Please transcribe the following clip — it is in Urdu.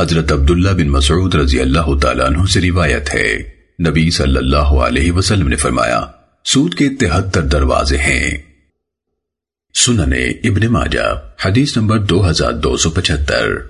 حضرت عبداللہ بن مسعود رضی اللہ تعالیٰ عنہ سے روایت ہے۔ نبی صلی اللہ علیہ وسلم نے فرمایا، سود کے تہتر دروازے ہیں۔ سننے ابن ماجہ، حدیث نمبر دو ہزار دو سو پچھتر